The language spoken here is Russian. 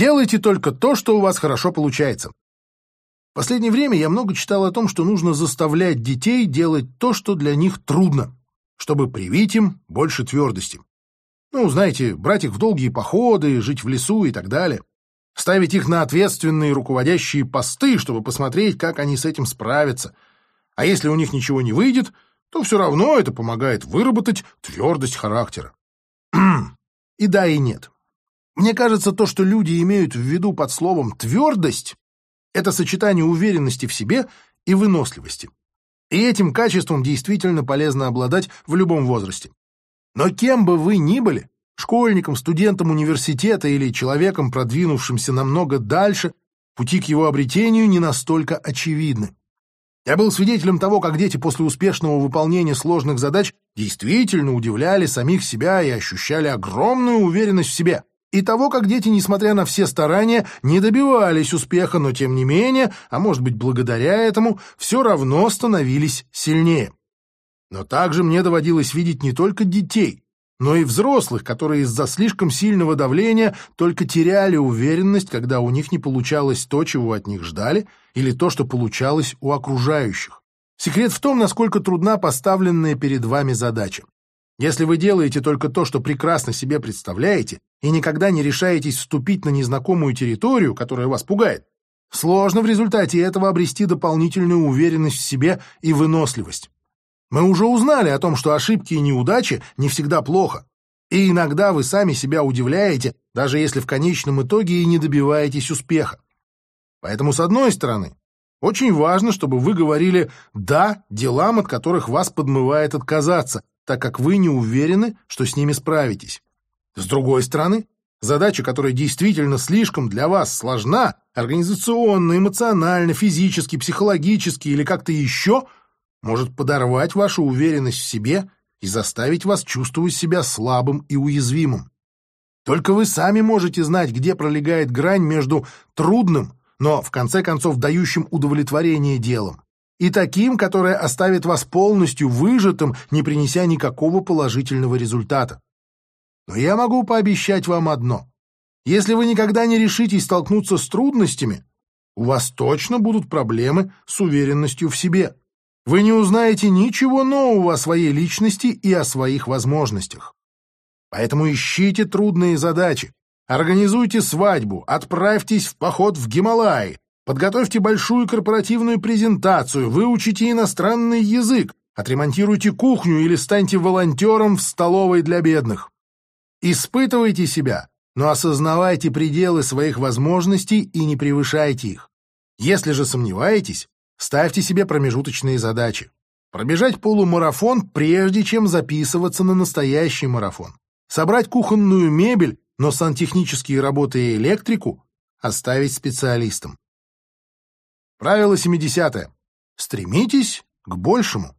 Делайте только то, что у вас хорошо получается. В последнее время я много читал о том, что нужно заставлять детей делать то, что для них трудно, чтобы привить им больше твердости. Ну, знаете, брать их в долгие походы, жить в лесу и так далее. Ставить их на ответственные руководящие посты, чтобы посмотреть, как они с этим справятся. А если у них ничего не выйдет, то все равно это помогает выработать твердость характера. И да, и нет. Мне кажется, то, что люди имеют в виду под словом «твердость», это сочетание уверенности в себе и выносливости. И этим качеством действительно полезно обладать в любом возрасте. Но кем бы вы ни были, школьником, студентом университета или человеком, продвинувшимся намного дальше, пути к его обретению не настолько очевидны. Я был свидетелем того, как дети после успешного выполнения сложных задач действительно удивляли самих себя и ощущали огромную уверенность в себе. И того, как дети, несмотря на все старания, не добивались успеха, но тем не менее, а может быть благодаря этому, все равно становились сильнее. Но также мне доводилось видеть не только детей, но и взрослых, которые из-за слишком сильного давления только теряли уверенность, когда у них не получалось то, чего от них ждали, или то, что получалось у окружающих. Секрет в том, насколько трудна поставленная перед вами задача. Если вы делаете только то, что прекрасно себе представляете, и никогда не решаетесь вступить на незнакомую территорию, которая вас пугает, сложно в результате этого обрести дополнительную уверенность в себе и выносливость. Мы уже узнали о том, что ошибки и неудачи не всегда плохо. И иногда вы сами себя удивляете, даже если в конечном итоге и не добиваетесь успеха. Поэтому, с одной стороны, очень важно, чтобы вы говорили «да» делам, от которых вас подмывает отказаться, так как вы не уверены, что с ними справитесь. С другой стороны, задача, которая действительно слишком для вас сложна, организационно, эмоционально, физически, психологически или как-то еще – может подорвать вашу уверенность в себе и заставить вас чувствовать себя слабым и уязвимым. Только вы сами можете знать, где пролегает грань между трудным, но в конце концов дающим удовлетворение делом, и таким, которое оставит вас полностью выжатым, не принеся никакого положительного результата. Но я могу пообещать вам одно. Если вы никогда не решитесь столкнуться с трудностями, у вас точно будут проблемы с уверенностью в себе вы не узнаете ничего нового о своей личности и о своих возможностях. Поэтому ищите трудные задачи, организуйте свадьбу, отправьтесь в поход в Гималаи, подготовьте большую корпоративную презентацию, выучите иностранный язык, отремонтируйте кухню или станьте волонтером в столовой для бедных. Испытывайте себя, но осознавайте пределы своих возможностей и не превышайте их. Если же сомневаетесь, Ставьте себе промежуточные задачи. Пробежать полумарафон, прежде чем записываться на настоящий марафон. Собрать кухонную мебель, но сантехнические работы и электрику оставить специалистам. Правило 70. -е. Стремитесь к большему.